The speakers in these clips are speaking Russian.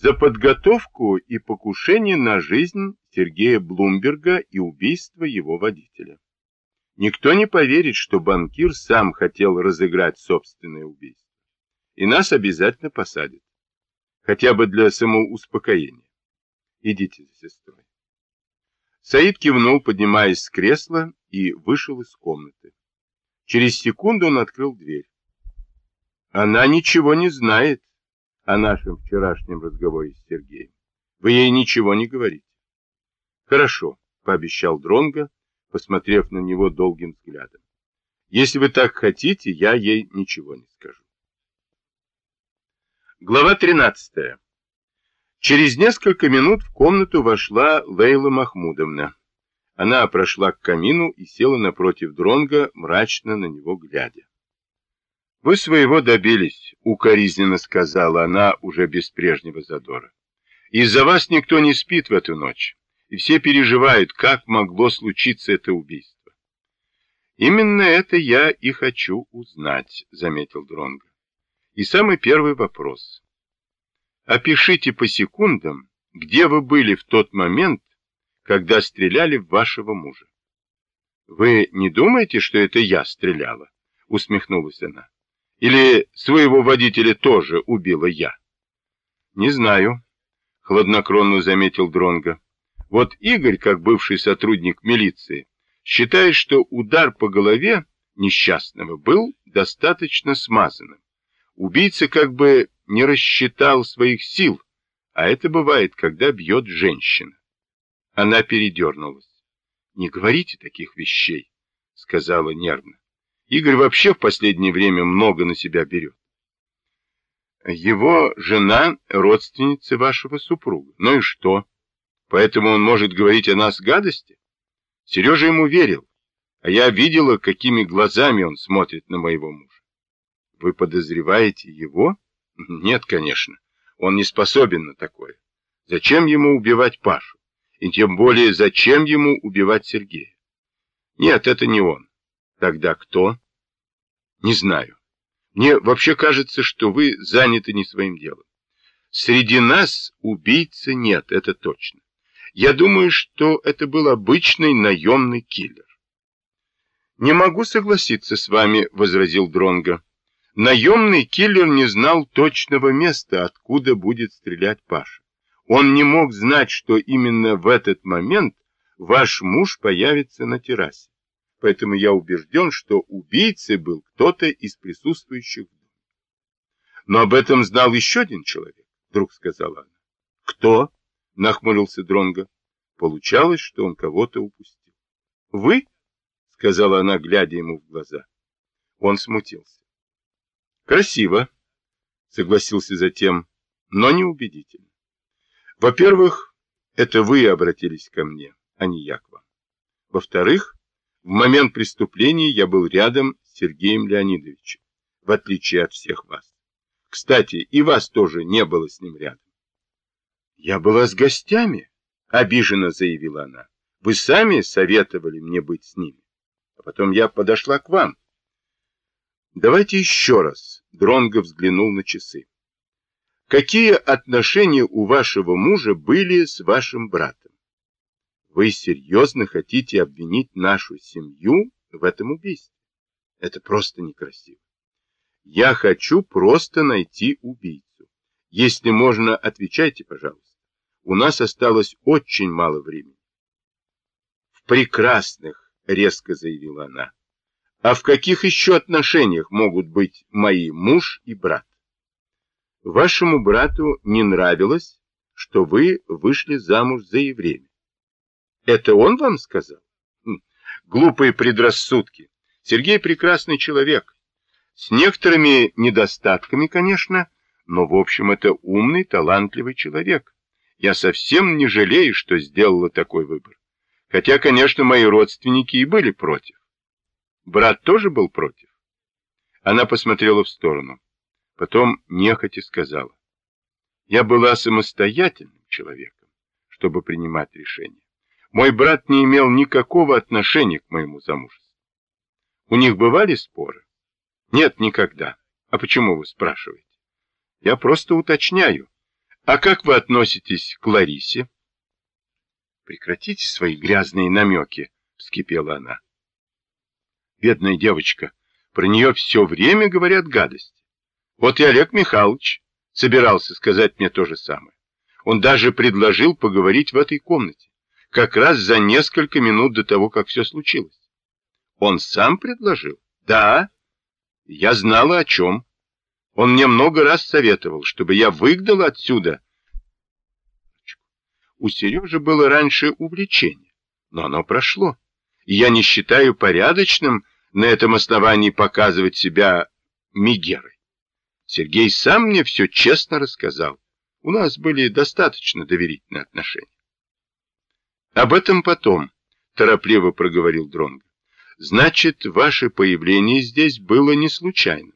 за подготовку и покушение на жизнь Сергея Блумберга и убийство его водителя. Никто не поверит, что банкир сам хотел разыграть собственное убийство. И нас обязательно посадят. Хотя бы для самоуспокоения. Идите за сестрой. Саид кивнул, поднимаясь с кресла, и вышел из комнаты. Через секунду он открыл дверь. Она ничего не знает о нашем вчерашнем разговоре с Сергеем. Вы ей ничего не говорите. Хорошо, пообещал Дронго, посмотрев на него долгим взглядом. Если вы так хотите, я ей ничего не скажу. Глава 13. Через несколько минут в комнату вошла Лейла Махмудовна. Она прошла к камину и села напротив Дронга, мрачно на него глядя. «Вы своего добились», — укоризненно сказала она уже без прежнего задора. «Из-за вас никто не спит в эту ночь, и все переживают, как могло случиться это убийство». «Именно это я и хочу узнать», — заметил Дронго. «И самый первый вопрос. Опишите по секундам, где вы были в тот момент, когда стреляли в вашего мужа». «Вы не думаете, что это я стреляла?» — усмехнулась она. Или своего водителя тоже убила я? Не знаю, хладнокровно заметил Дронга. Вот Игорь, как бывший сотрудник милиции, считает, что удар по голове несчастного был достаточно смазанным. Убийца как бы не рассчитал своих сил, а это бывает, когда бьет женщина. Она передернулась. «Не говорите таких вещей», — сказала нервно. Игорь вообще в последнее время много на себя берет. Его жена – родственница вашего супруга. Ну и что? Поэтому он может говорить о нас гадости? Сережа ему верил, а я видела, какими глазами он смотрит на моего мужа. Вы подозреваете его? Нет, конечно. Он не способен на такое. Зачем ему убивать Пашу? И тем более, зачем ему убивать Сергея? Нет, это не он. Тогда кто? Не знаю. Мне вообще кажется, что вы заняты не своим делом. Среди нас убийцы нет, это точно. Я думаю, что это был обычный наемный киллер. Не могу согласиться с вами, возразил Дронго. Наемный киллер не знал точного места, откуда будет стрелять Паша. Он не мог знать, что именно в этот момент ваш муж появится на террасе поэтому я убежден, что убийцей был кто-то из присутствующих. Но об этом знал еще один человек, вдруг сказала она. Кто? Нахмурился Дронго. Получалось, что он кого-то упустил. Вы? Сказала она, глядя ему в глаза. Он смутился. Красиво, согласился затем, но неубедительно. Во-первых, это вы обратились ко мне, а не я к вам. Во-вторых, в момент преступления я был рядом с Сергеем Леонидовичем, в отличие от всех вас. Кстати, и вас тоже не было с ним рядом. Я была с гостями, обиженно заявила она. Вы сами советовали мне быть с ними. А потом я подошла к вам. Давайте еще раз. Дронго взглянул на часы. Какие отношения у вашего мужа были с вашим братом? Вы серьезно хотите обвинить нашу семью в этом убийстве? Это просто некрасиво. Я хочу просто найти убийцу. Если можно, отвечайте, пожалуйста. У нас осталось очень мало времени. В прекрасных, резко заявила она. А в каких еще отношениях могут быть мои муж и брат? Вашему брату не нравилось, что вы вышли замуж за еврея. Это он вам сказал? Хм, глупые предрассудки. Сергей прекрасный человек. С некоторыми недостатками, конечно, но в общем это умный, талантливый человек. Я совсем не жалею, что сделала такой выбор. Хотя, конечно, мои родственники и были против. Брат тоже был против. Она посмотрела в сторону. Потом нехотя сказала. Я была самостоятельным человеком, чтобы принимать решения. Мой брат не имел никакого отношения к моему замужеству. У них бывали споры? Нет, никогда. А почему вы спрашиваете? Я просто уточняю. А как вы относитесь к Ларисе? Прекратите свои грязные намеки, вскипела она. Бедная девочка, про нее все время говорят гадости. Вот и Олег Михайлович собирался сказать мне то же самое. Он даже предложил поговорить в этой комнате, как раз за несколько минут до того, как все случилось. Он сам предложил? Да. Я знала о чем. Он мне много раз советовал, чтобы я выгнал отсюда. У Сережи было раньше увлечение, но оно прошло. И я не считаю порядочным на этом основании показывать себя Мигерой. Сергей сам мне все честно рассказал. У нас были достаточно доверительные отношения. Об этом потом, торопливо проговорил Дронго. Значит, ваше появление здесь было не случайно.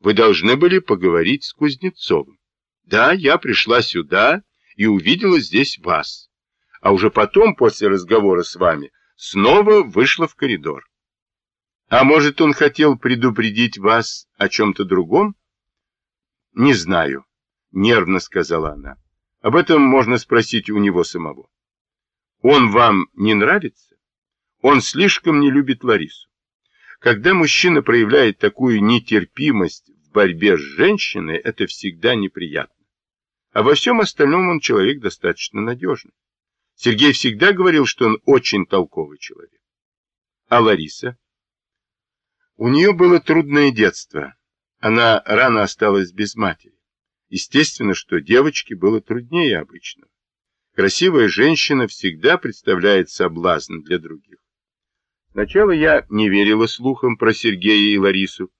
Вы должны были поговорить с Кузнецовым. Да, я пришла сюда и увидела здесь вас. А уже потом, после разговора с вами, снова вышла в коридор. А может, он хотел предупредить вас о чем-то другом? Не знаю, нервно сказала она. Об этом можно спросить у него самого. Он вам не нравится? Он слишком не любит Ларису. Когда мужчина проявляет такую нетерпимость в борьбе с женщиной, это всегда неприятно. А во всем остальном он человек достаточно надежный. Сергей всегда говорил, что он очень толковый человек. А Лариса? У нее было трудное детство. Она рано осталась без матери. Естественно, что девочке было труднее обычного. Красивая женщина всегда представляет соблазн для других. Сначала я не верила слухам про Сергея и Ларису.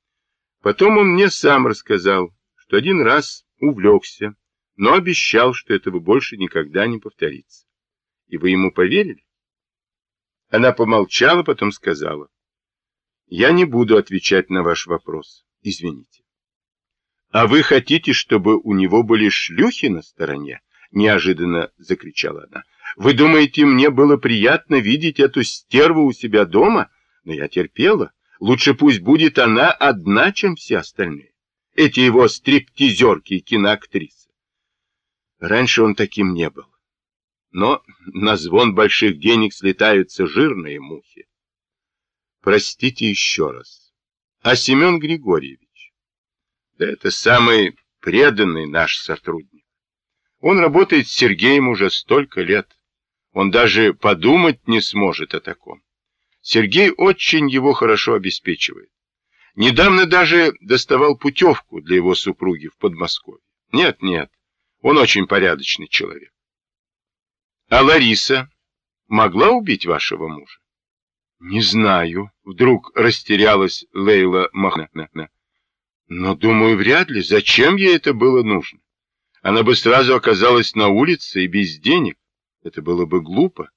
Потом он мне сам рассказал, что один раз увлекся, но обещал, что этого больше никогда не повторится. И вы ему поверили? Она помолчала, потом сказала. Я не буду отвечать на ваш вопрос. Извините. А вы хотите, чтобы у него были шлюхи на стороне? Неожиданно закричала она. Вы думаете, мне было приятно видеть эту стерву у себя дома? Но я терпела. Лучше пусть будет она одна, чем все остальные. Эти его стриптизерки и киноактрисы. Раньше он таким не был. Но на звон больших денег слетаются жирные мухи. Простите еще раз. А Семен Григорьевич? Да это самый преданный наш сотрудник. Он работает с Сергеем уже столько лет. Он даже подумать не сможет о таком. Сергей очень его хорошо обеспечивает. Недавно даже доставал путевку для его супруги в Подмосковье. Нет, нет, он очень порядочный человек. А Лариса могла убить вашего мужа? Не знаю, вдруг растерялась Лейла Махнатна. Но, думаю, вряд ли. Зачем ей это было нужно? Она бы сразу оказалась на улице и без денег. Это было бы глупо.